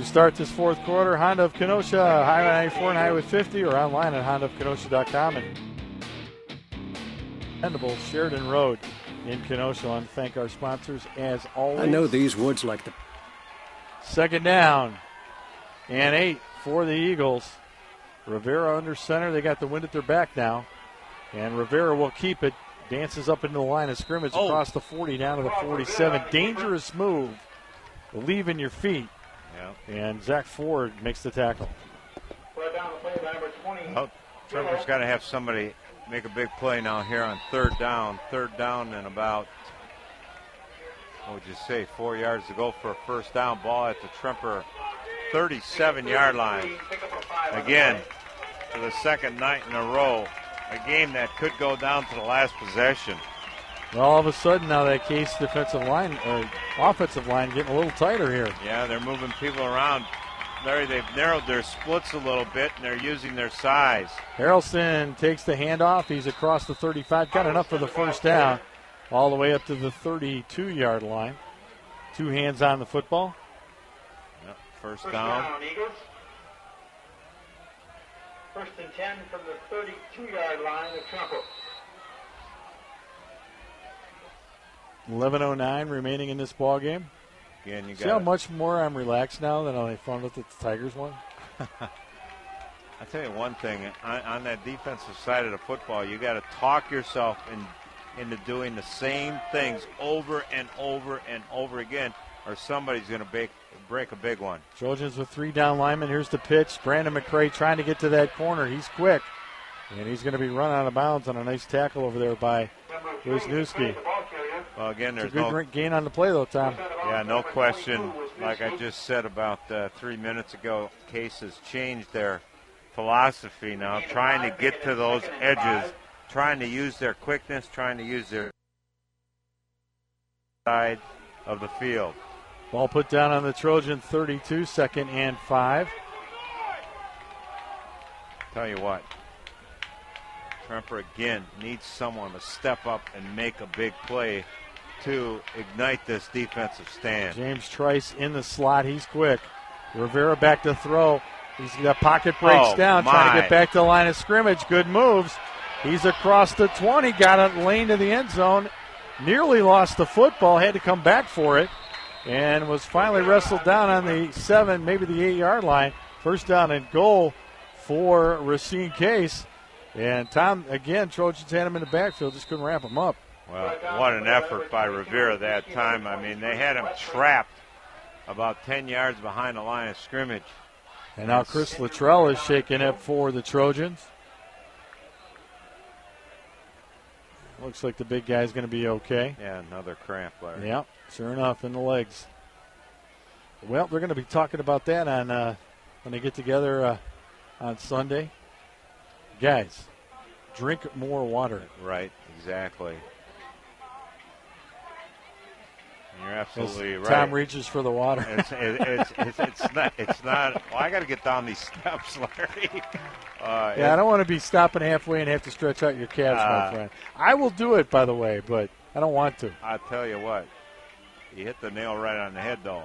To start this fourth quarter, Honda of Kenosha, Highway 94 and Highway 50, or online at hondaofkenosha.com and dependable Sheridan Road in Kenosha. I want to thank our sponsors as always. I know these woods like the. Second down and eight for the Eagles. Rivera under center. They got the wind at their back now. And Rivera will keep it. Dances up into the line of scrimmage Oh. across the 40 down to the 47. Dangerous move. Leaving your feet. Yeah. And Zach Ford makes the tackle. Oh, Trevor's got to have somebody make a big play now here on third down. Third down and about, what would you say, four yards to go for a first down. Ball at the Tremper 37 yard line. Again, for the second night in a row. A game that could go down to the last possession. Well, all of a sudden now that case defensive line or offensive line getting a little tighter here. Yeah, they're moving people around. Larry, they've narrowed their splits a little bit and they're using their size. Harrelson takes the handoff. He's across the 35. Got enough for the first down. All the way up to the 32 yard line. Two hands on the football. Yep, first down. Eagles. First and 10 from the 32 yard line of Tremper. 11:09 remaining in this ball game. Again, you See how got. much more I'm relaxed now than I found out that the Tigers won. I tell you one thing on, on that defensive side of the football, you got to talk yourself in, into doing the same things over and over and over again, or somebody's going to break break a big one. Trojans with three down linemen. Here's the pitch. Brandon McCray trying to get to that corner. He's quick, and he's going to be run out of bounds on a nice tackle over there by Wisniewski. Well, again, there's good no gain on the play though, Tom. Yeah, no question. Like I just said about uh, three minutes ago, Case has changed their philosophy now, trying to get to those edges, trying to use their quickness, trying to use their side of the field. Ball put down on the Trojan 32, second and five. Tell you what, Tremper again needs someone to step up and make a big play to ignite this defensive stand. James Trice in the slot. He's quick. Rivera back to throw. He's got pocket breaks Oh, down, trying to get back to the line of scrimmage. Good moves. He's across the 20, got a lane to the end zone. Nearly lost the football, had to come back for it, and was finally wrestled down on the seven, maybe the eight yard line. First down and goal for Racine Case. And Tom, again, Trojans had him in the backfield, just couldn't wrap him up. Well, what an effort by Rivera that time. I mean, they had him trapped about 10 yards behind the line of scrimmage. And now Chris Luttrell is shaking it for the Trojans. Looks like the big guy's going to be okay. Yeah, another cramp, there. Yeah, sure enough, in the legs. Well, they're going to be talking about that on uh, when they get together uh, on Sunday. Guys, drink more water. Right, exactly. You're As absolutely right. Tom reaches for the water. It's, it, it's, it's, it's not. It's not. Well, I got to get down these steps, Larry. Uh, yeah, I don't want to be stopping halfway and have to stretch out your calves, my Uh, friend. I will do it, by the way, but I don't want to. I tell you what, you hit the nail right on the head, though.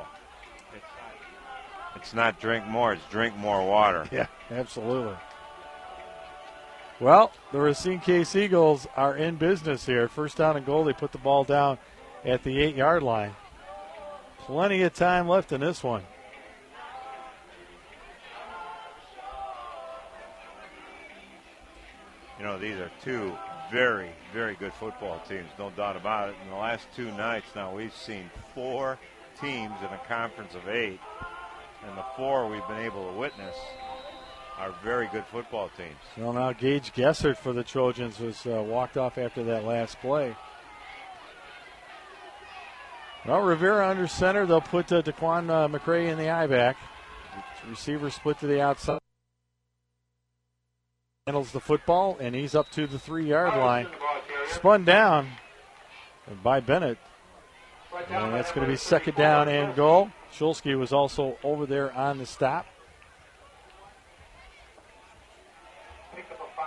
It's, it's not drink more; it's drink more water. Yeah, absolutely. Well, the Racine Case Eagles are in business here. First down and goal. They put the ball down at the eight yard line. Plenty of time left in this one. You know, these are two very, very good football teams, no doubt about it. In the last two nights now, we've seen four teams in a conference of eight, and the four we've been able to witness are very good football teams. Well, now Gage Gessert for the Trojans was uh, walked off after that last play. Well, Rivera under center. They'll put uh, Daquan uh, McCray in the eye back. Receiver split to the outside. Handles the football, and he's up to the three yard line. Spun down by Bennett. And that's going to be second down and goal. Shulsky was also over there on the stop.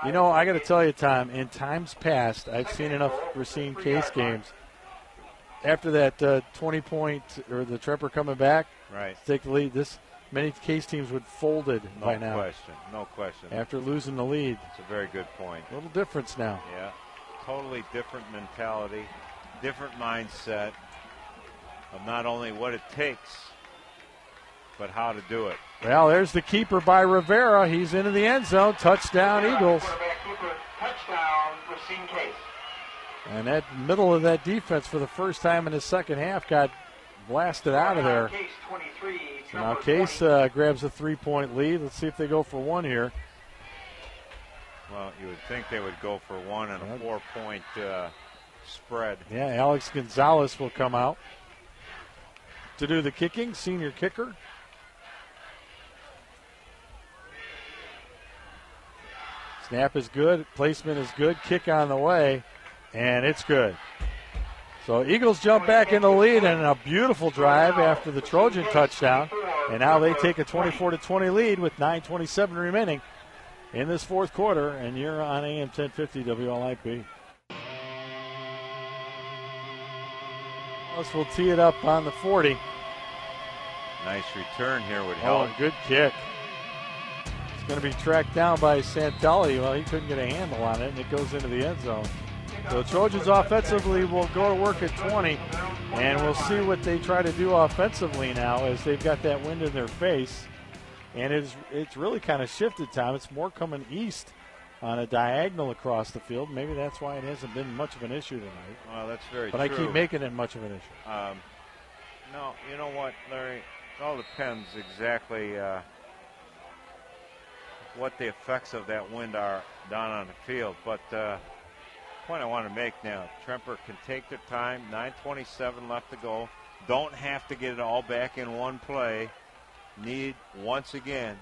You know, I got to tell you, Tom, in times past, I've seen enough Racine Case games. After that uh, 20 point, or the Tremper coming back, Right. to take the lead, this many Case teams would folded No by now No question. No question. after losing the lead. It's a very good point. A little difference now. Yeah. Totally different mentality, different mindset of not only what it takes, but how to do it. Well, there's the keeper by Rivera. He's into the end zone. Touchdown, Eagles. Touchdown, Racine Case. And that middle of that defense for the first time in the second half got blasted out of there. Case So now Case uh, grabs a three point lead. Let's see if they go for one here. Well, you would think they would go for one and a four point uh, spread. Yeah, Alex Gonzalez will come out to do the kicking, senior kicker. Snap is good, placement is good, kick on the way, and it's good. So Eagles jump back in the lead and a beautiful drive after the Trojan touchdown. And now they take a 24 to 20 lead with 9:27 remaining in this fourth quarter. And you're on AM 1050 WLIP. Us will tee it up on the 40. Nice return here would Oh, good kick. It's going to be tracked down by Santelli. Well, he couldn't get a handle on it, and it goes into the end zone. So Trojans offensively will go to work at 20, and we'll see what they try to do offensively now as they've got that wind in their face. And it's it's really kind of shifted, Tom. It's more coming east on a diagonal across the field. Maybe that's why it hasn't been much of an issue tonight. Well, that's very true. But I keep making it much of an issue. Um, no, you know what, Larry? It all depends exactly uh, what the effects of that wind are down on the field. But uh, point I want to make now, Tremper can take their time. 9:27 left to go. Don't have to get it all back in one play. Need once again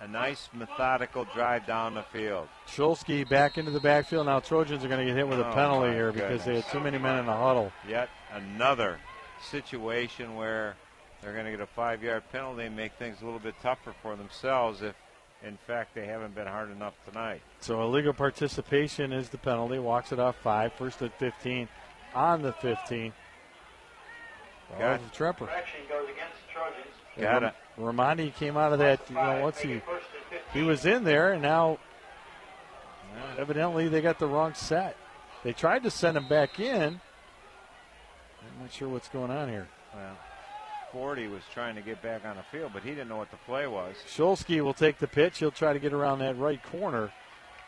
a nice methodical drive down the field. Shulsky back into the backfield. Now Trojans are going to get hit with a Oh, penalty here because they had too many men in the huddle. Yet another situation where they're going to get a five yard penalty and make things a little bit tougher for themselves if, in fact, they haven't been hard enough tonight. So illegal participation is the penalty. Walks it off five. First at 15 on the 15. Got Tremper. Action goes against the Trojans. Got it. Ramondi came out of that. You know, Five, once he it first and 15. he was in there, and now Yeah. evidently they got the wrong set. They tried to send him back in. I'm not sure what's going on here. Well, 40 was trying to get back on the field, but he didn't know what the play was. Shulsky will take the pitch. He'll try to get around that right corner,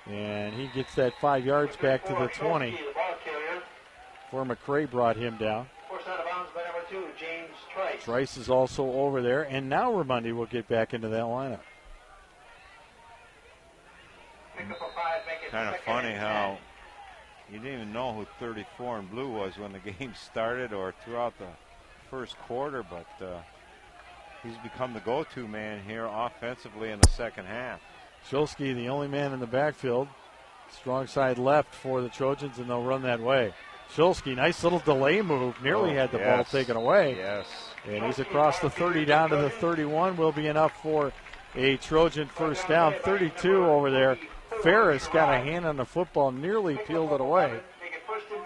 and he gets that five yards back to the 20. Shulsky, the ball carrier. Before McCray brought him down. Forced out of bounds by number two, James Trice. Trice is also over there, and now Ramundi will get back into that lineup. Pick up a five, make it Kind of funny and how you didn't even know who 34 in blue was when the game started or throughout the first quarter, but uh, he's become the go to man here offensively in the second half. Shulsky, the only man in the backfield. Strong side left for the Trojans, and they'll run that way. Shulsky, nice little delay move. Nearly Oh, had the ball taken away. Yes. And he's across the 30 down to the 31. Will be enough for a Trojan first down. 32 over there. Ferris got a hand on the football, nearly peeled it away. And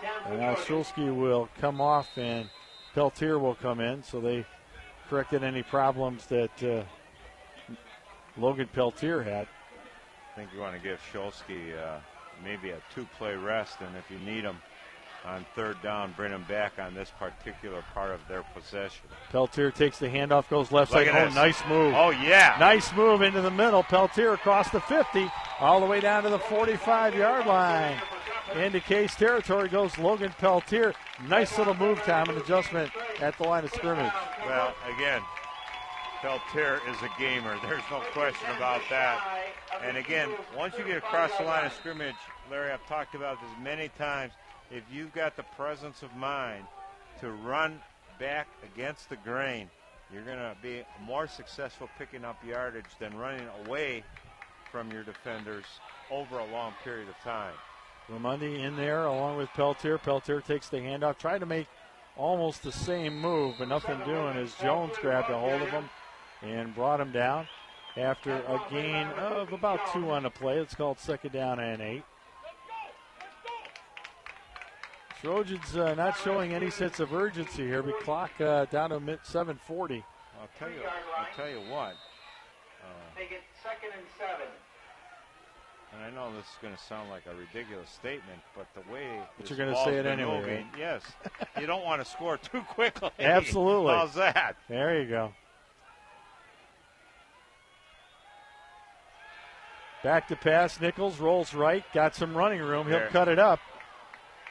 ten for And now. Shulsky will come off and Peltier will come in. So they corrected any problems that uh, Logan Peltier had. I think you want to give Shulsky uh, maybe a two play rest, and if you need him on third down, bring him back on this particular part of their possession. Peltier takes the handoff, goes left Look side. Oh, this. nice move. Oh, yeah. Nice move into the middle. Peltier across the 50, all the way down to the 45 yard line. Into Case territory goes Logan Peltier. Nice little move time and adjustment at the line of scrimmage. Well, again, Peltier is a gamer. There's no question about that. And again, once you get across the line of scrimmage, Larry, I've talked about this many times. If you've got the presence of mind to run back against the grain, you're going to be more successful picking up yardage than running away from your defenders over a long period of time. Ramundi in there along with Peltier. Peltier takes the handoff, tried to make almost the same move, but nothing doing as Jones grabbed a hold of him and brought him down after a gain of about two on the play. It's called second down and eight. Trojans uh, not showing any sense of urgency here, but clock uh, down to mid 740. I'll tell you, I'll tell you what. They get second and seven. And I know this is going to sound like a ridiculous statement, but the way But you're gonna say it anyway, moving, right? yes, you don't want to score too quickly. Absolutely. How's that? There you go. Back to pass. Nichols rolls right. Got some running room. He'll There. cut it up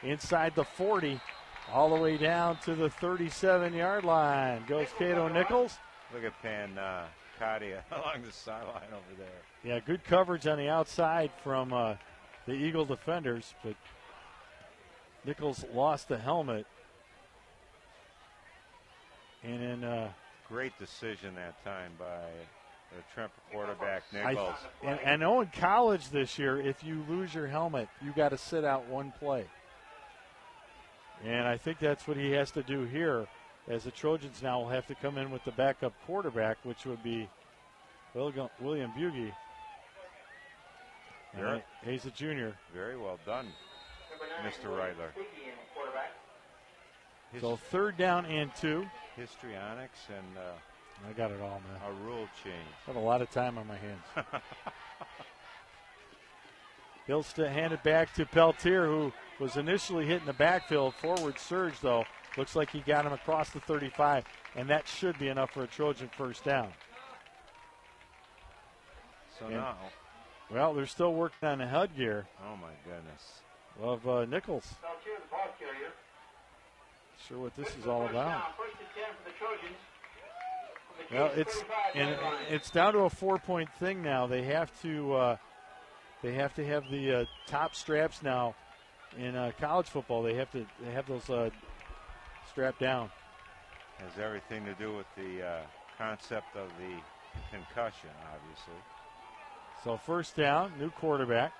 inside the 40, all the way down to the 37 yard line. Goes Cato Nichols. Look at Pan uh, Kadia along the sideline over there. Yeah, good coverage on the outside from uh, the Eagle defenders, but Nichols lost the helmet. And then uh, Great decision that time by the Tremper quarterback I, Nichols. and, and know in college this year, if you lose your helmet, you got to sit out one play. And I think that's what he has to do here, as the Trojans now will have to come in with the backup quarterback, which would be William Bugie. He's a junior. Very well done. Mr. Reitler. Biggie in quarterback. His, So third down and two. histrionics and uh, I got it all, man. a rule change. Got a lot of time on my hands. He'll still hand it back to Peltier, who was initially hit in the backfield. Forward surge, though. Looks like he got him across the 35, and that should be enough for a Trojan first down. So Yeah. now, Well, they're still working on the HUD gear oh my goodness. of uh, Nichols. Peltier, the ball carrier. Sure what this is all about. Down, first and ten for the Trojans. From the Well, it's and it's down to a four-point thing now. They have to uh, they have to have the uh, top straps now in uh, college football. They have to they have those uh, strapped down. Has everything to do with the uh, concept of the concussion, obviously. So first down, new quarterback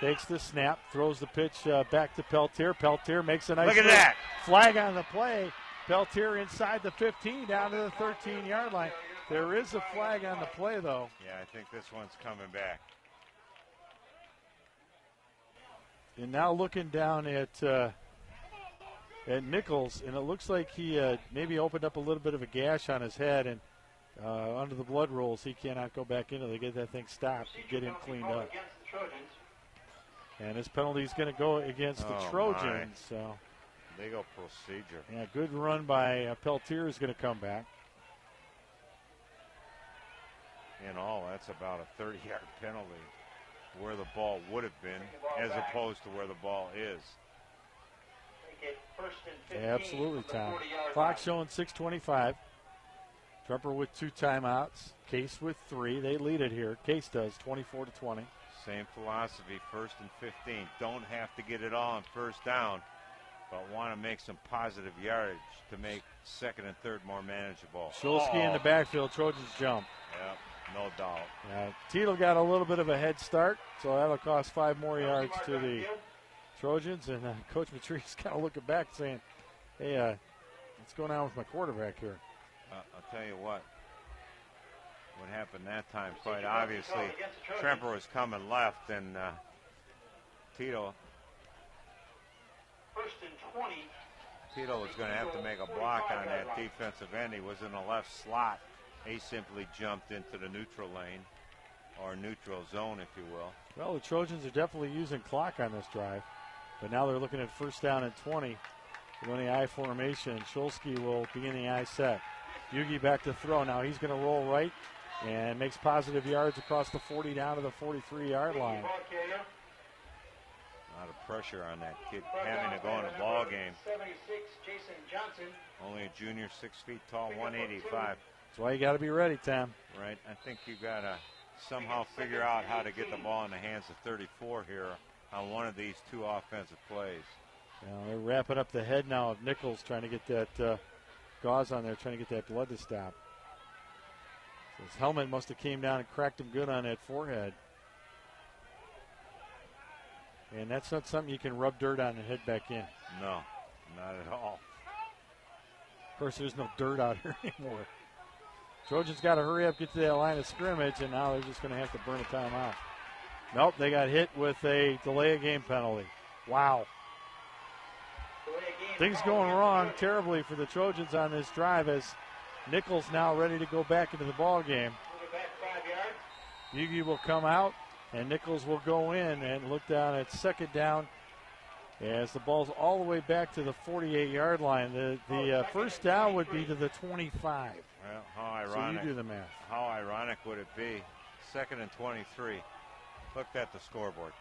takes the snap, throws the pitch uh, back to Peltier. Peltier makes a nice Look at move. that. flag on the play. Peltier inside the 15 down to the 13 yard line. There is a flag on the play though. Yeah, I think this one's coming back. And now looking down at uh, at Nichols, and it looks like he uh, maybe opened up a little bit of a gash on his head, and uh, under the blood rules, he cannot go back into. They get that thing stopped, get him cleaned up, the and his penalty is going to go against the Oh, Trojans. my. So, They go procedure. yeah, good run by uh, Peltier is going to come back. In all, that's about a 30 yard penalty where the ball would have been as opposed to where the ball is. Make it first and 15 Yeah, absolutely, from Tom. Clock showing 6:25. Tremper with two timeouts. Case with three. They lead it here. Case does 24 to 20. Same philosophy, first and 15. Don't have to get it all on first down, but want to make some positive yardage to make second and third more manageable. Shulsky in the backfield. Trojans jump. Yep, no doubt. Uh, Tito got a little bit of a head start, so that'll cost five more yards to the Trojans. And uh, Coach Matrice kind of looking back, saying, "Hey, uh, what's going on with my quarterback here?" Uh, I'll tell you what. What happened that time, quite obviously, called against the Trojans. Tremper was coming left, and uh, Tito First and 20. Tito was going to have to make a block on that defensive end. He was in the left slot. He simply jumped into the neutral lane or neutral zone, if you will. Well, the Trojans are definitely using clock on this drive, but now they're looking at first down and 20. They're in the I formation. Shulsky will be in the I set. Yugi back to throw. Now he's going to roll right and makes positive yards across the 40 down to the 43 yard line. A lot of pressure on that kid having to go in a ball game. 76, Jason Johnson. Only a junior, six feet tall, 185. That's why you got to be ready, Tom. Right? I think you got to somehow figure out how to get the ball in the hands of 34 here on one of these two offensive plays. They're wrapping up the head now of Nichols, trying to get that uh, gauze on there, trying to get that blood to stop. So his helmet must have came down and cracked him good on that forehead. And that's not something you can rub dirt on and head back in. No, not at all. Of course, there's no dirt out here anymore. Trojans got to hurry up, get to that line of scrimmage, and now they're just going to have to burn a timeout. Nope, they got hit with a delay of game penalty. Wow. Game Things going wrong terribly for the Trojans on this drive as Nichols now ready to go back into the ball game. Move it back five Yugi will come out, and Nichols will go in and look down at second down as the ball's all the way back to the 48 yard line. The, the uh, first down would be to the 25. Well, how ironic. So you do the math. How ironic would it be? Second and 23. Looked at the scoreboard.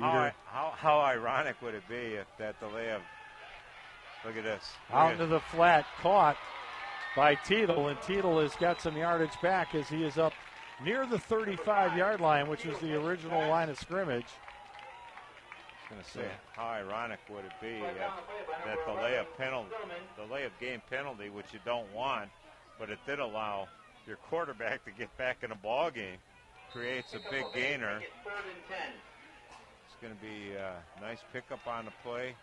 How, how, how ironic would it be if that delay of. Look at this. Look Out at- into the flat, caught by Teetle, and Teetle has got some yardage back as he is up near the 35 yard line, which was the original line of scrimmage. I was going to say, how ironic would it be if that delay of penalty, delay of game penalty, which you don't want, but it did allow your quarterback to get back in a ball game, creates a big gainer. Third and 10. It's going to be a nice pickup on the play.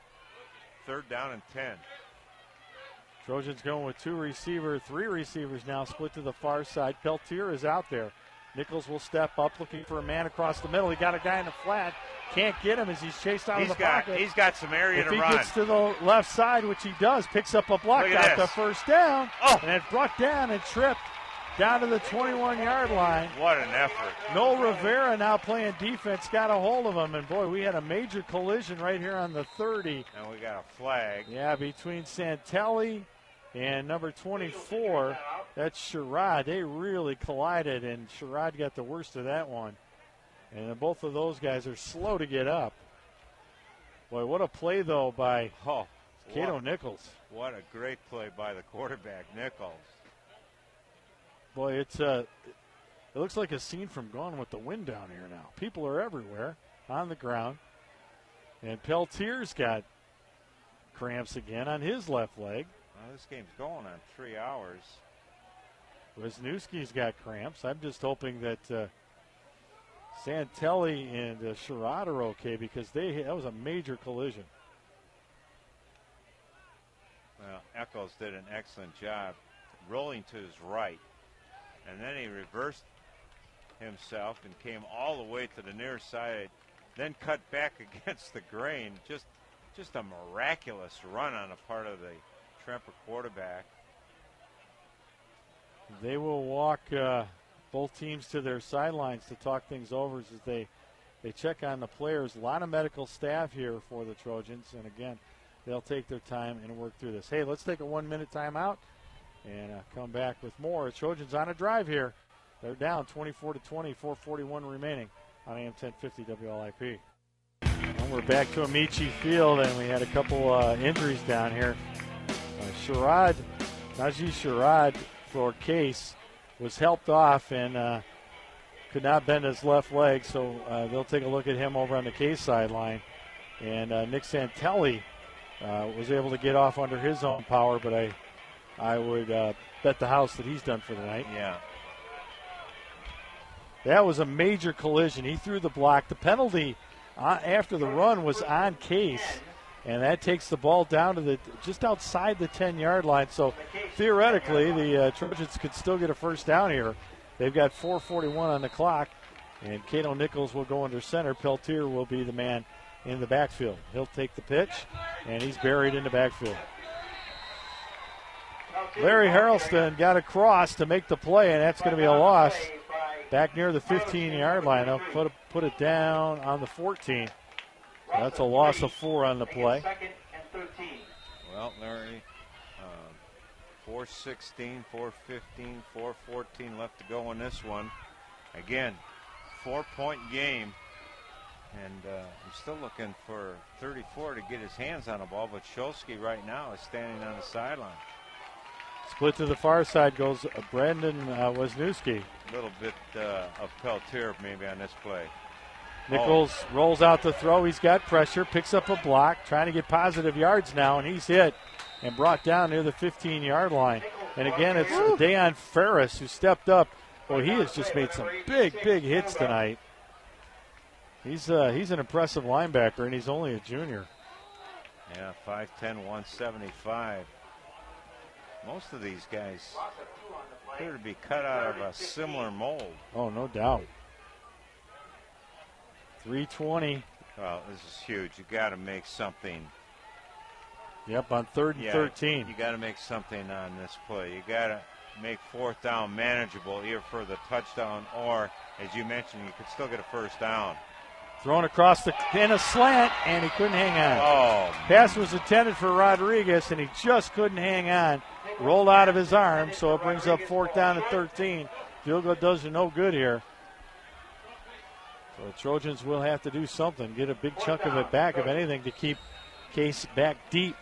Third down and 10. Trojans going with two receiver, three receivers now split to the far side. Peltier is out there. Nichols will step up looking for a man across the middle. He got a guy in the flat. Can't get him as he's chased out He's of the got, pocket. he's got some area if to he gets to the left side, which he does, picks up a block, got the first down, Oh. and it's brought down and tripped down to the 21 yard line. What an effort. Noel Rivera now playing defense, got a hold of him, and boy, we had a major collision right here on the 30. And we got a flag. Yeah, between Santelli and number 24, that's Sherrod. They really collided, and Sherrod got the worst of that one. And both of those guys are slow to get up. Boy, what a play, though, by Oh, Cato Nichols. what a great play by the quarterback, Nichols. Boy, it's uh, it looks like a scene from Gone with the Wind down here now. People are everywhere on the ground. And Peltier's got cramps again on his left leg. Well, this game's going on three hours. Wisniewski's got cramps. I'm just hoping that uh, Santelli and uh, Sherrod are okay because they that was a major collision. Well, Nichols did an excellent job rolling to his right, and then he reversed himself and came all the way to the near side, then cut back against the grain. Just, just a miraculous run on the part of the Tremper quarterback. They will walk uh, both teams to their sidelines to talk things over as they they check on the players. A lot of medical staff here for the Trojans, and again, they'll take their time and work through this. Hey, let's take a one-minute timeout and uh, come back with more. Trojans on a drive here. They're down 24 to 20, 4:41 remaining on AM 1050 WLIP. And we're back to Ameche Field, and we had a couple uh, injuries down here. Uh, Sherrod, Najee Sherrod for Case was helped off and uh, could not bend his left leg, so uh, they'll take a look at him over on the Case sideline. And uh, Nick Santelli uh, was able to get off under his own power, but I, I would uh, bet the house that he's done for the night. Yeah, That was a major collision. He threw the block. The penalty uh, after the run was on Case, and that takes the ball down to the just outside the 10 yard line. So theoretically, the uh, Trojans could still get a first down here. They've got 4:41 on the clock, and Cato Nichols will go under center. Peltier will be the man in the backfield. He'll take the pitch, and he's buried in the backfield. Larry Harrelson got across to make the play, and that's going to be a loss back near the 15 yard line. I'll put, put it down on the 14. That's a loss of four on the play. Second and 13. well, Larry, um, 416, 415, 414 left to go in this one. Again, four point game. And uh, I'm still looking for 34 to get his hands on the ball, but Shulsky right now is standing on the sideline. Split to the far side goes Brandon uh, Wisniewski. A little bit uh, of Peltier maybe on this play. Nichols rolls out the throw. He's got pressure, picks up a block, trying to get positive yards now, and he's hit and brought down near the 15 yard line. And again, it's Dayon Ferris who stepped up. Boy, he has just made some big, big hits tonight. He's uh, he's an impressive linebacker, and he's only a junior. Yeah, 5'10, 175. Most of these guys appear to be cut out of a similar mold. Oh, no doubt. 320. Well, this is huge. You got to make something. Yep, on third and Yeah, 13. You got to make something on this play. You got to make fourth down manageable, either for the touchdown or, as you mentioned, you could still get a first down. Thrown across the in a slant, and he couldn't hang on. Oh, Pass was intended for Rodriguez, and he just couldn't hang on. Rolled out of his arm, so it brings up fourth down and 13. Field goal does you no good here. So the Trojans will have to do something, get a big chunk of it back, if anything, to keep Case back deep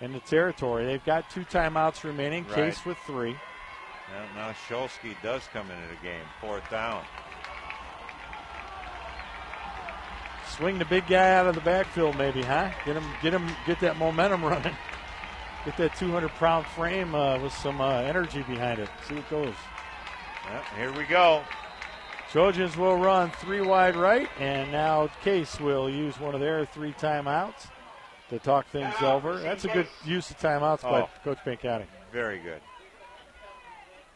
in the territory. They've got two timeouts remaining, Right. Case with three. now, now Shulsky does come into the game, fourth down. Swing the big guy out of the backfield, maybe, huh? Get him, get him, get that momentum running. Get that 200 pound frame uh, with some uh, energy behind it. See what goes. Yep, here we go. Trojans will run three wide right, and now Case will use one of their three timeouts to talk things over. That's a good use of timeouts by Oh. Coach Pancati. Very good.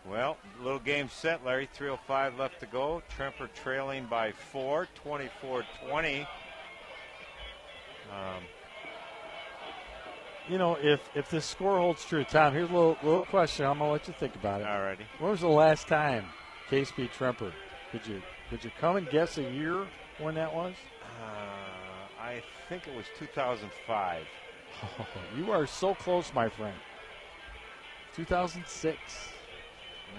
Well, little game set, Larry. 3.05 left to go. Tremper trailing by four, 24 20. Um, You know, if if this score holds true, Tom, here's a little little question. I'm gonna let you think about it. alrighty. When was the last time Case beat Tremper? Could you could you come and guess a year when that was? Uh, I think it was 2005. you are so close, my friend. 2006.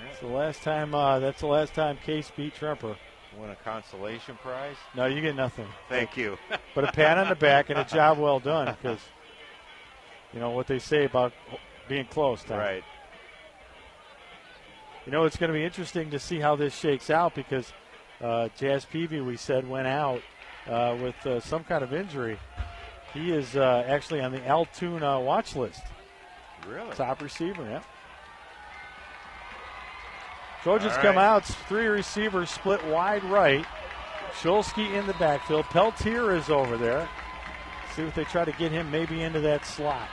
That's the last time. Uh, that's the last time Case beat Tremper. Win a consolation prize. No, you get nothing. Thank you. But a pat on the back and a job well done because you know what they say about being close. Tom. right. You know it's going to be interesting to see how this shakes out because uh, Jazz Peavy, we said, went out uh, with uh, some kind of injury. He is uh, actually on the Altoona watch list. Really? Top receiver, yeah. Trojans All come out, three receivers split wide right. Shulsky in the backfield. Peltier is over there. See if they try to get him maybe into that slot.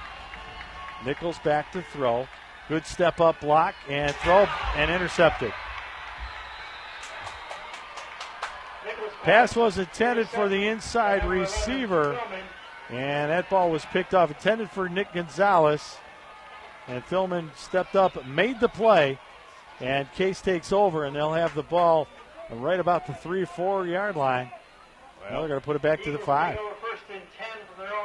Nichols back to throw. Good step up block and throw and intercepted. Pass was intended for the inside receiver, and that ball was picked off. Intended for Nick Gonzalez. And Philman stepped up, made the play, and Case takes over, and they'll have the ball right about the three, four yard line. Now they're going to put it back to the five.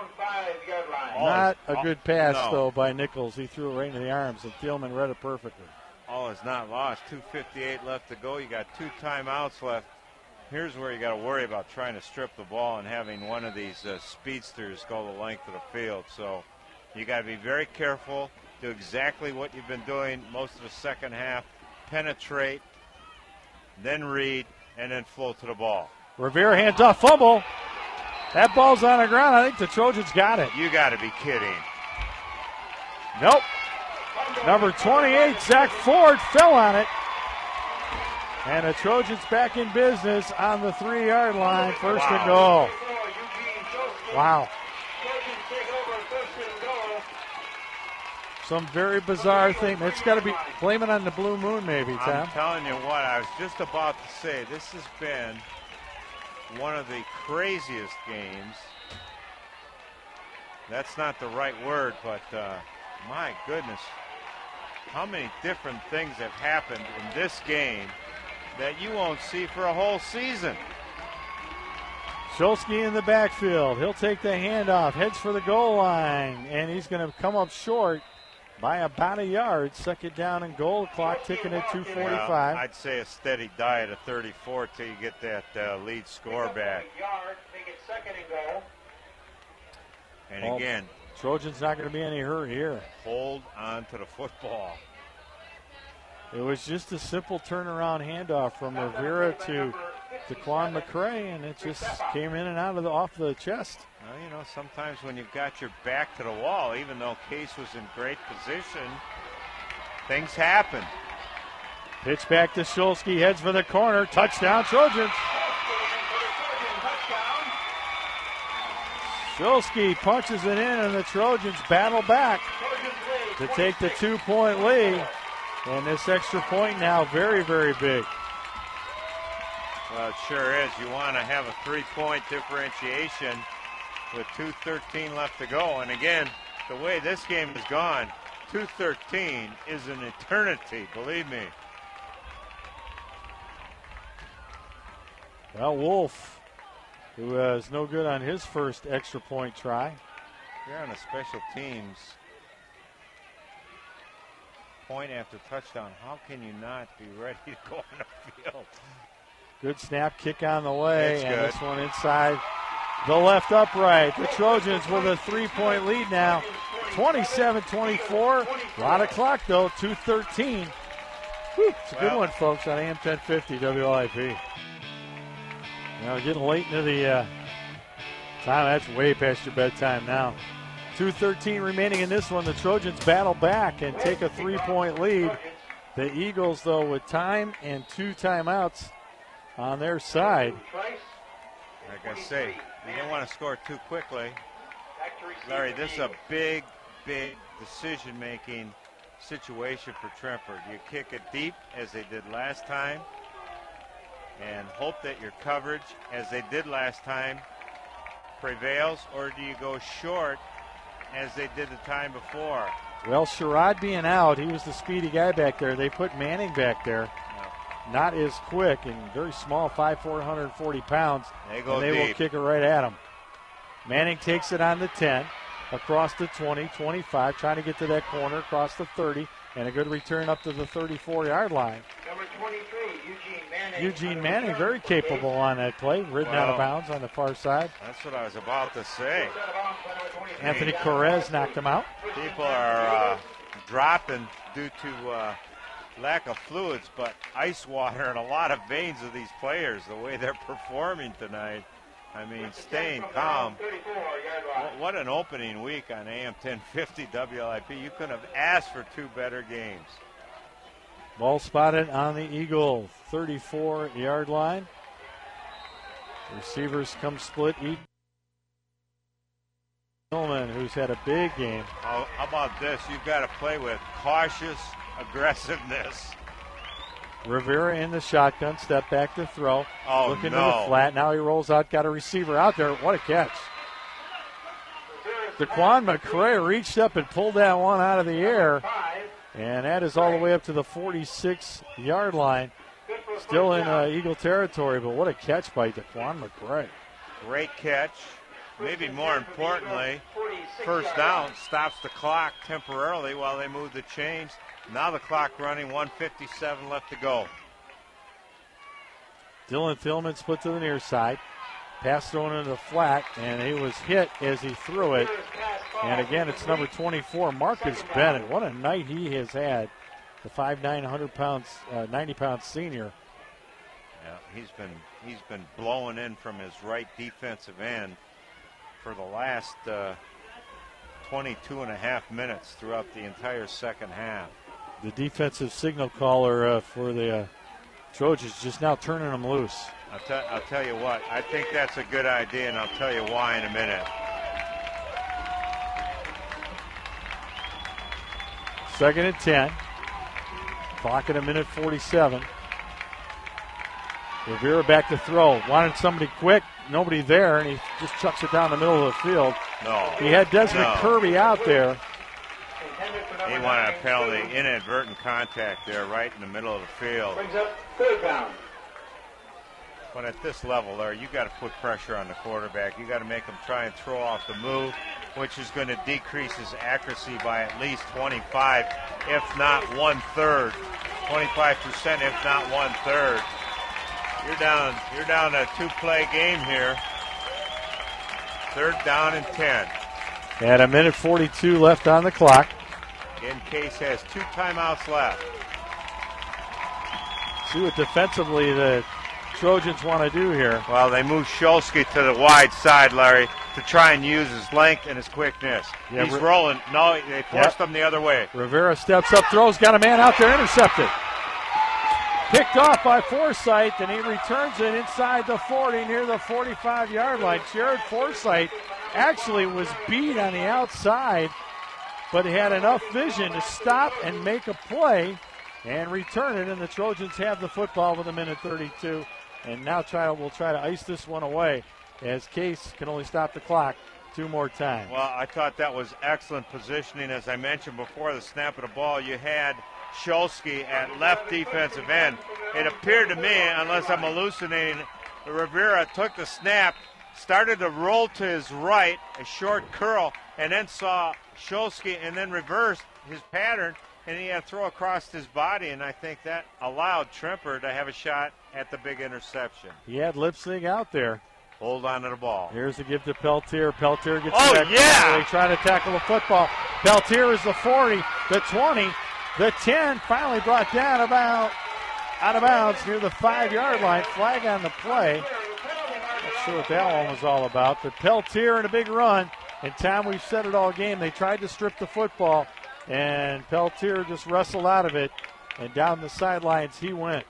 First and 10 from their own five-yard line. Oh. Not a good pass, no. though, by Nichols. He threw it right into the arms, and Thielman read it perfectly. All is not lost. 2.58 left to go. You got two timeouts left. Here's where you got to worry about trying to strip the ball and having one of these uh, speedsters go the length of the field. So you got to be very careful. Do exactly what you've been doing most of the second half. Penetrate, then read, and then flow to the ball. Rivera hands off, fumble. That ball's on the ground. I think the Trojans got it. You got to be kidding. Nope. Number 28, Zach Ford, fell on it. And the Trojans back in business on the three yard line. First and goal. Wow. Some very bizarre thing. It's got to be blaming on the blue moon, maybe, I'm telling you what, I was just about to say, this has been one of the craziest games. That's not the right word, but uh, my goodness, how many different things have happened in this game that you won't see for a whole season? Shulsky in the backfield. He'll take the handoff, heads for the goal line, and he's going to come up short by about a yard. Second down and goal. Clock ticking at 2:45. Well, I'd say a steady diet of 34 till you get that uh, lead score back. Yard, second and goal. And Well, again, Trojans not going to be any hurry here. hold on to the football. It was just a simple turnaround handoff from Rivera to Daquan McCray, and it just came in and out of the off the chest. Well, you know, sometimes when you've got your back to the wall, even though Case was in great position, things happen. Pitch back to Shulsky, heads for the corner. Touchdown, Trojans. Shulsky punches it in, and the Trojans battle back to take the two point lead. And this extra point now very, very big. Well, it sure is. You want to have a three point differentiation with 2.13 left to go. And again, the way this game has gone, 213 is an eternity, believe me. Well, Wolf, who was no good on his first extra point try. You're on a special teams point after touchdown. How can you not be ready to go on the field? Good snap, kick on the way, That's and good. this one inside the left upright. The Trojans with a three point lead now 27 24. A lot of clock though, 213. Whew, it's a good Well- one, folks, on AM 1050 WLIP. Now getting late into the uh, time. That's way past your bedtime now. 2.13 remaining in this one. The Trojans battle back and take a three point lead. The Eagles, though, with time and two timeouts on their side. Like I say, you don't want to score too quickly. back to receive Larry, this is a big, big decision making situation for Tremper. You kick it deep as they did last time and hope that your coverage, as they did last time, prevails, or do you go short as they did the time before? Well, Sherrod being out, he was the speedy guy back there. They put Manning back there, not as quick and very small, 5'4", 140 pounds. They go and they will kick it right at him. Manning takes it on the 10, across the 20, 25, trying to get to that corner, across the 30, and a good return up to the 34-yard line. Number 23, Eugene Manning. Eugene Manning, very capable on that play, ridden out of bounds on the far side. That's what I was about to say. Out of bounds by number 23. Anthony Correz knocked him out. People are uh, dropping due to uh, lack of fluids, but ice water in a lot of veins of these players, the way they're performing tonight. I mean, staying calm. 34 yard line. Wh- What an opening week on AM 1050 WLIP. You couldn't have asked for two better games. Ball spotted on the Eagle 34 yard line. Receivers come split. Tillman, who's had a big game. How, how about this? You've got to play with cautious aggressiveness. Rivera in the shotgun, step back to throw. Oh, Looking to the flat. Now he rolls out, got a receiver out there. What a catch. Daquan McCray reached up and pulled that one out of the air. And that is all the way up to the 46 yard line. Good for a Still in uh, Eagle territory, but what a catch by Daquan McCray. Great catch. Maybe more importantly, first down stops the clock temporarily while they move the chains. Now the clock running, 157 left to go. Dylan Tillman split to the near side. Pass thrown into the flat, and he was hit as he threw it. First pass ball. And again, it's number 24, Marcus Bennett. What a night he has had. The 5'9", 100 pounds, uh, 90 pound senior. Yeah, he's been he's been blowing in from his right defensive end for the last uh, 22 and a half minutes throughout the entire second half. The defensive signal caller uh, for the uh, Trojans just now turning them loose. I'll, tell I'll tell you what, I think that's a good idea, and I'll tell you why in a minute. Second and 10. Clock at a minute 47. Rivera back to throw. Wanted somebody quick. Nobody there, and he just chucks it down the middle of the field. No, He had Desmond No. Kirby out there. Intended for he number wanted a penalty, Kirby. inadvertent contact there, right in the middle of the field. Brings up third down. But at this level, there, you got to put pressure on the quarterback. You got to make him try and throw off the move, which is going to decrease his accuracy by at least 25, if not one third. 25 percent, if not one third. You're down. You're down a two-play game here. Third down and 10. And a minute 42 left on the clock. In case has two timeouts left. See what defensively the Trojans want to do here. Well, they move Shulsky to the wide side, Larry, to try and use his length and his quickness. Yeah, He's Ri- rolling. No, they forced Yep. him the other way. Rivera steps up, throws, got a man out there, intercepted. Picked off by Forsythe, and he returns it inside the 40 near the 45 yard line. Jared Forsythe actually was beat on the outside, but he had enough vision to stop and make a play and return it. And the Trojans have the football with a minute 32. And now try, we'll try to ice this one away as Case can only stop the clock two more times. Well, I thought that was excellent positioning. As I mentioned before the snap of the ball, you had Shulsky at left defensive end. It appeared to me, unless I'm hallucinating, Rivera took the snap, started to roll to his right, a short curl, and then saw Shulsky and then reversed his pattern and he had to throw across his body, and I think that allowed Tremper to have a shot at the big interception. He had Lipsig out there. Hold on to the ball. Here's a give to Peltier. Peltier gets oh, back. yeah! They try to tackle the football. Peltier is the 40, the 20, the 10. Finally brought down about out of bounds near the five yard line. Flag on the play. Not sure what that one was all about, but Peltier in a big run. And Tom, we've said it all game. They tried to strip the football, and Peltier just wrestled out of it. And down the sidelines he went.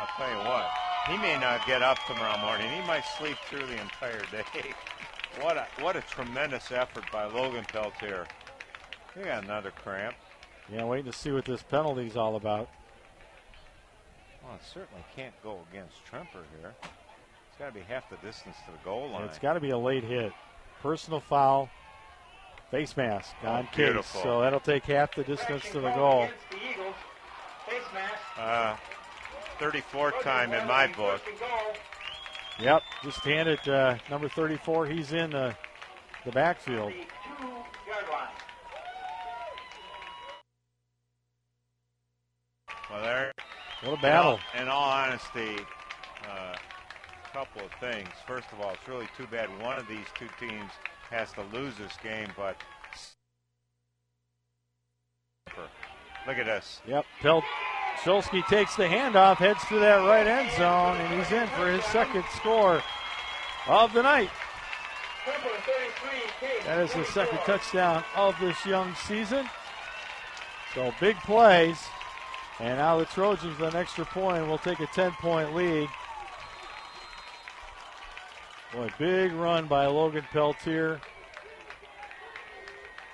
I'll tell you what, he may not get up tomorrow morning. He might sleep through the entire day. what a what a tremendous effort by Logan Peltier. He got another cramp. Yeah, waiting to see what this penalty's all about. Well, it certainly can't go against Tremper here. It's got to be half the distance to the goal line. It's got to be a late hit. Personal foul, face mask on oh, case. So that'll take half the distance to the goal. Uh, 34th time in my book. Yep, just handed uh, number 34. He's in the, the backfield. Well, there. What a battle. In all, in all honesty, uh, couple of things. First of all, it's really too bad one of these two teams has to lose this game, but look at this. Yep, Pelt Shulsky takes the handoff, heads to that right end zone, and he's in for his second score of the night. That is the second touchdown of this young season. So big plays. And now the Trojans with an extra point will take a 10 point lead. Boy, big run by Logan Peltier.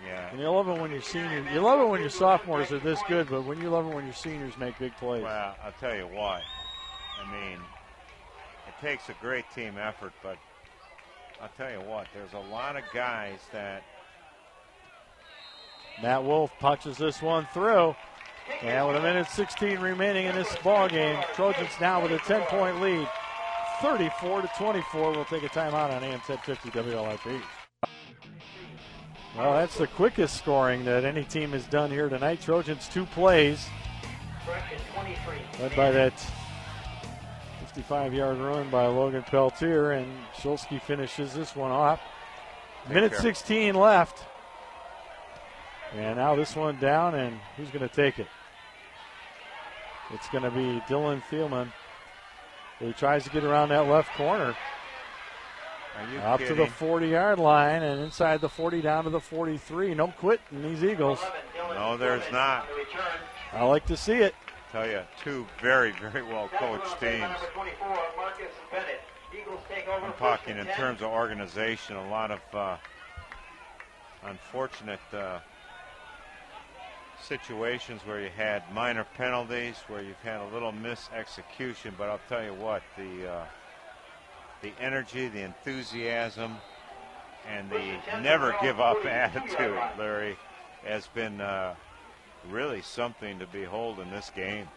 Yeah. And you love it when your seniors, you love it when your sophomores are this good, but when you love it when your seniors make big plays. Well, I'll tell you what. I mean, it takes a great team effort, but I'll tell you what, there's a lot of guys that. Matt Wolf punches this one through. And with a minute 16 remaining in this ball game, Trojans now with a 10-point lead, 34 to 24. We'll take a timeout on AM 1050 WLIP. Well, that's the quickest scoring that any team has done here tonight. Trojans two plays, led by that 55-yard run by Logan Peltier, and Shulsky finishes this one off. Minute 16 left. And now this one down, and who's going to take it? It's going to be Dylan Thielman, who tries to get around that left corner. Up kidding? to the 40 yard line and inside the 40 down to the 43. No quitting these Eagles. No, there's not. I like to see it. tell you, two very, very well coached teams. I'm talking in terms of organization, a lot of uh, unfortunate uh, situations where you had minor penalties, where you've had a little miss execution. But I'll tell you what, the uh, the energy, the enthusiasm, and the never give up attitude, Larry, has been uh, really something to behold in this game.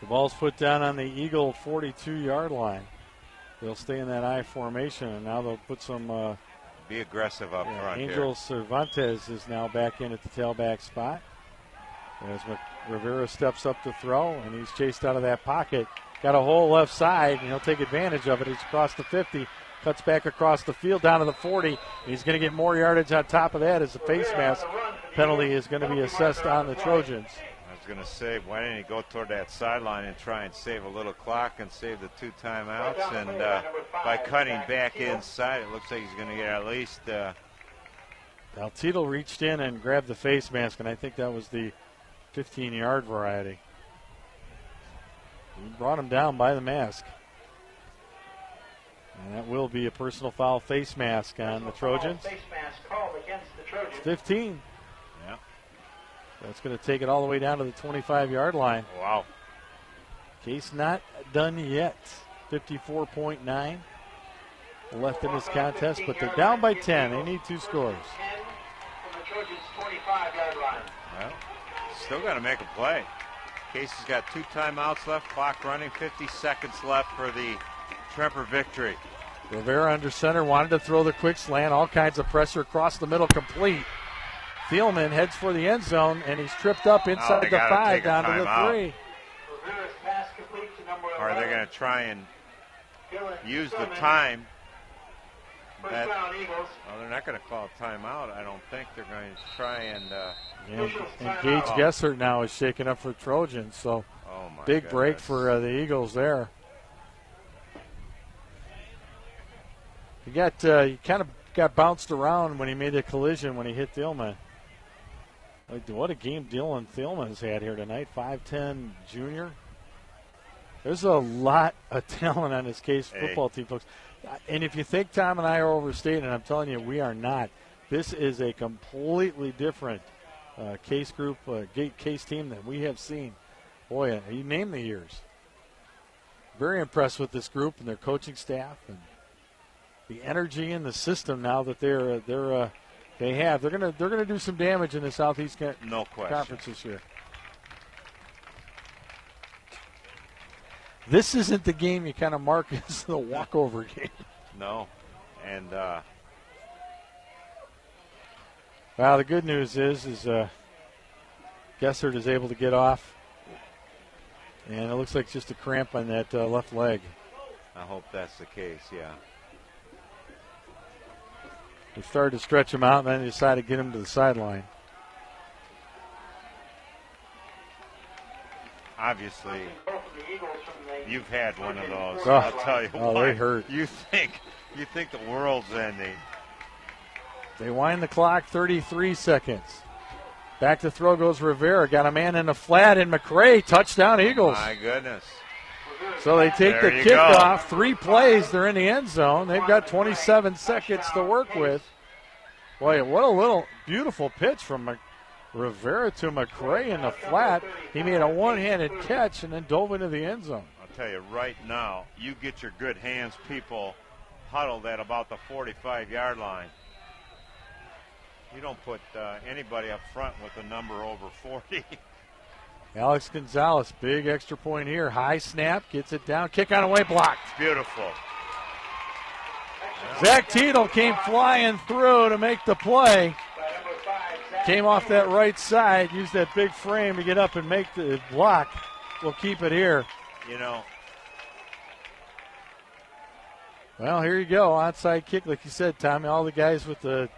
The ball's put down on the Eagle 42 yard line. They'll stay in that I formation, and now they'll put some. Uh, Be aggressive up yeah, front. Angel here. Cervantes is now back in at the tailback spot. As Rivera steps up to throw, and he's chased out of that pocket. Got a hole left side, and he'll take advantage of it. He's across the 50, cuts back across the field down to the 40. He's going to get more yardage on top of that as the face mask penalty is going to be assessed on the Trojans. I was going to say, why didn't he go toward that sideline and try and save a little clock and save the two timeouts? And uh, by cutting back inside, it looks like he's going to get at least. Uh, Altito reached in and grabbed the face mask, and I think that was the 15 yard variety. He brought him down by the mask. And that will be a personal foul face mask on the Trojans. Face mask called against the Trojans. 15. yeah. That's going to take it all the way down to the 25 yard line. Wow. Case not done yet. 54.9. left in this contest, but they're down by 10. They need two scores. 10 from the Trojans' 25-yard line. Well, still got to make a play. Casey's got two timeouts left, clock running, 50 seconds left for the Tremper victory. Rivera under center wanted to throw the quick slant, all kinds of pressure across the middle, complete. Thielman heads for the end zone, and he's tripped up oh, inside Oh, they the gotta five take a down to the timeout. three. Rivera's pass complete to number Or are they 11, going to try and use the time? First that- down, Well, they're not going to call a timeout. I don't think they're going to try and. Uh, And, and Gage Gessert now is shaking up for Trojans, so oh my big break for uh, the Eagles there. He got uh, he kind of got bounced around when he made the collision when he hit Thielman. Like, what a game Dylan Thielman's had here tonight. 5'10 junior. There's a lot of talent on this case Hey. football team, folks. And if you think Tom and I are overstating, I'm telling you, we are not. This is a completely different uh, case group, uh, case team that we have seen. Boy, uh, you name the years. Very impressed with this group and their coaching staff and the energy in the system now that they're uh, they're uh, they have. They're gonna they're gonna do some damage in the Southeast No question. Conference this year. This isn't the game you kind of mark as the walkover game. No. And uh, Well, the good news is, is uh, Gessert is able to get off, and it looks like just a cramp on that uh, left leg. I hope that's the case, yeah. They started to stretch him out, and then they decided to get him to the sideline. Obviously, you've had one of those. Oh. I'll tell you Oh, what. they hurt. You think you think the world's ending. They wind the clock, 33 seconds. Back to throw goes Rivera. Got a man in the flat, and McRae touchdown Eagles. My goodness. So they take There the kickoff. Three plays. They're in the end zone. They've got 27 seconds to work with. Boy, what a little beautiful pitch from Mc- Rivera to McRae in the flat. He made a one-handed catch and then dove into the end zone. Tell you right now, you get your good hands people huddled at about the 45 yard line. You don't put uh, anybody up front with a number over 40. Alex Gonzalez, big extra point here. High snap, gets it down, kick on away, blocked. Beautiful. Zach Teetle came flying through to make the play. by number five, Zach Came off that right side, used that big frame to get up and make the block. We'll keep it here. You know, Well, here you go. Onside kick, like you said, Tommy. All the guys with the.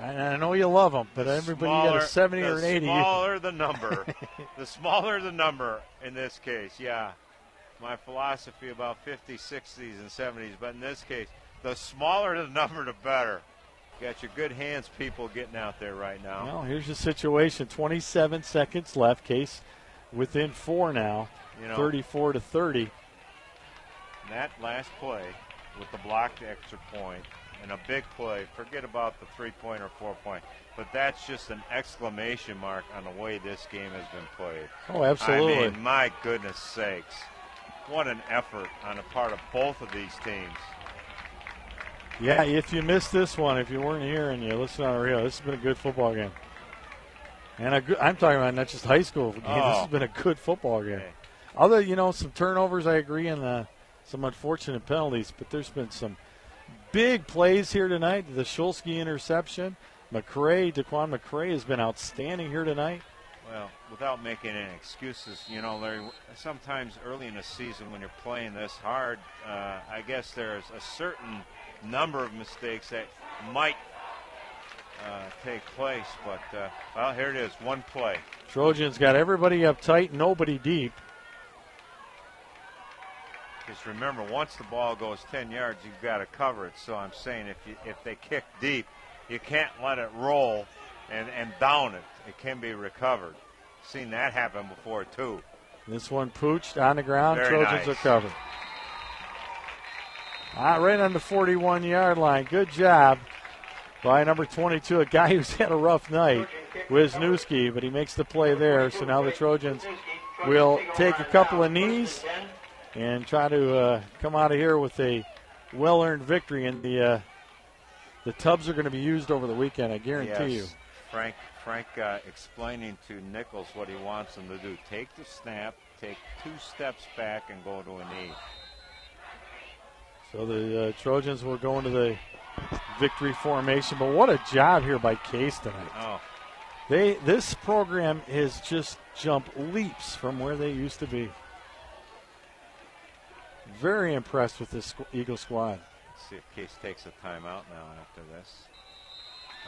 I know you love them, but everybody you got a 70 or an 80. smaller the number, the smaller the number in this case. Yeah, my philosophy about 50s, 60s, and 70s, but in this case, the smaller the number, the better. Got your good hands, people, getting out there right now. Well, here's the situation. 27 seconds left. Case within four now. You know, 34 to 30. that last play with the blocked extra point and a big play. Forget about the three point or four point, but that's just an exclamation mark on the way this game has been played. Oh, absolutely. I mean, my goodness sakes. What an effort on the part of both of these teams. Yeah, if you missed this one, if you weren't here and you listened on the radio, this has been a good football game. And a good, I'm talking about not just high school game. This Oh. has been a good football game. Okay. Other, you know, some turnovers, I agree, and uh, some unfortunate penalties, but there's been some big plays here tonight. The Shulsky interception, McCray, Daquan McCray has been outstanding here tonight. Well, without making any excuses, you know, Larry, sometimes early in the season when you're playing this hard, uh, I guess there's a certain number of mistakes that might uh, take place. But, uh, well, here it is one play. Trojans got everybody up tight, nobody deep. Just remember, once the ball goes 10 yards, you've got to cover it. So I'm saying if you, if they kick deep, you can't let it roll and, and down it. It can be recovered. Seen that happen before, too. This one pooched on the ground. Very Trojans nice. are covered. Ah, right on the 41 yard line. Good job by number 22, a guy who's had a rough night, Wisniewski, but he makes the play there. So now the Trojans will take a couple of knees and try to uh, come out of here with a well earned victory, and the uh, the tubs are going to be used over the weekend. I guarantee yes. you. Frank Frank uh, explaining to Nichols what he wants him to do: take the snap, take two steps back, and go to a knee. So the uh, Trojans will go into the victory formation. But what a job here by Case tonight. Oh, They this program has just jumped leaps from where they used to be. Very impressed with this Eagle squad. let's see if Case takes a timeout now after this,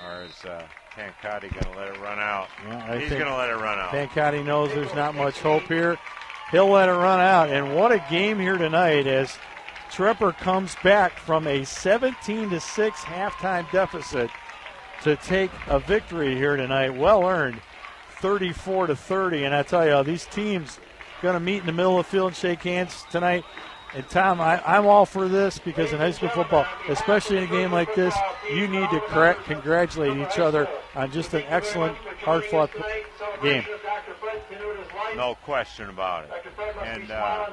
or is uh, Pancotti going to let it run out? Yeah, He's going to let it run out. Pancotti knows there's not much hope here. He'll let it run out. And what a game here tonight as Tremper comes back from a 17 to 6 halftime deficit to take a victory here tonight. Well earned, 34 to 30. And I tell you, these teams going to meet in the middle of the field and shake hands tonight. And Tom, I, I'm all for this because in high school football, especially in a game like this, you need to correct, congratulate each other on just an excellent, hard-fought game. No question about it. And uh.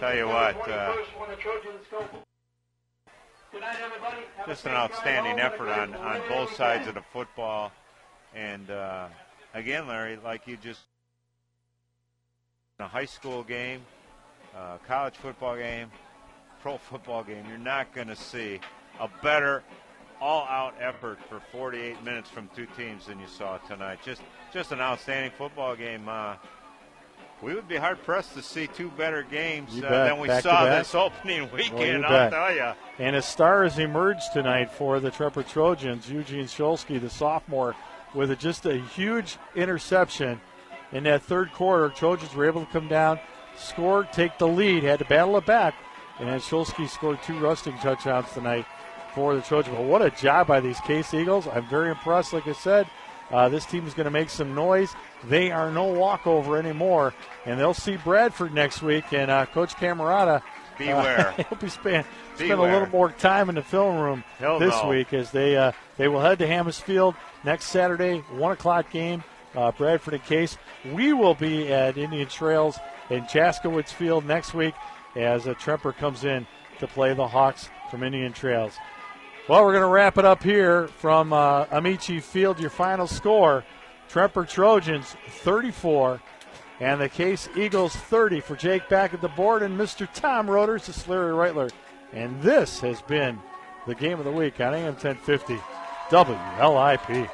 Tell you what, uh, 21st when the Trojans go. Good night, everybody. Have a just an outstanding effort on, on both sides of the football. And uh, again, Larry, like you just a high school game, uh, college football game, pro football game, you're not going to see a better all-out effort for 48 minutes from two teams than you saw tonight. Just just an outstanding football game. Uh, we would be hard pressed to see two better games uh, than we Back saw this opening weekend. I'll bet. tell you. And a star has emerged tonight for the Tremper Trojans. Eugene Shulsky, the sophomore, with a, just a huge interception in that third quarter. Trojans were able to come down, score, take the lead, had to battle it back. And then Shulsky scored two rushing touchdowns tonight for the Trojans. But what a job by these Case Eagles. I'm very impressed, like I said. Uh, this team is going to make some noise. They are no walkover anymore, and they'll see Bradford next week. And uh, Coach Camerata Beware. Uh, he'll be spend, spend a little more time in the film room He'll this week as they uh, they will head to Hammers Field next Saturday, one o'clock game. Uh, Bradford and Case. We will be at Indian Trails in Chaskowitz Field next week as uh, Tremper comes in to play the Hawks from Indian Trails. Well, we're going to wrap it up here from uh, Ameche Field. Your final score: Tremper Trojans 34 and the Case Eagles 30 for Jake back at the board and Mr. Tom Roters, is Larry Reitler. And this has been the game of the week on AM 1050 WLIP.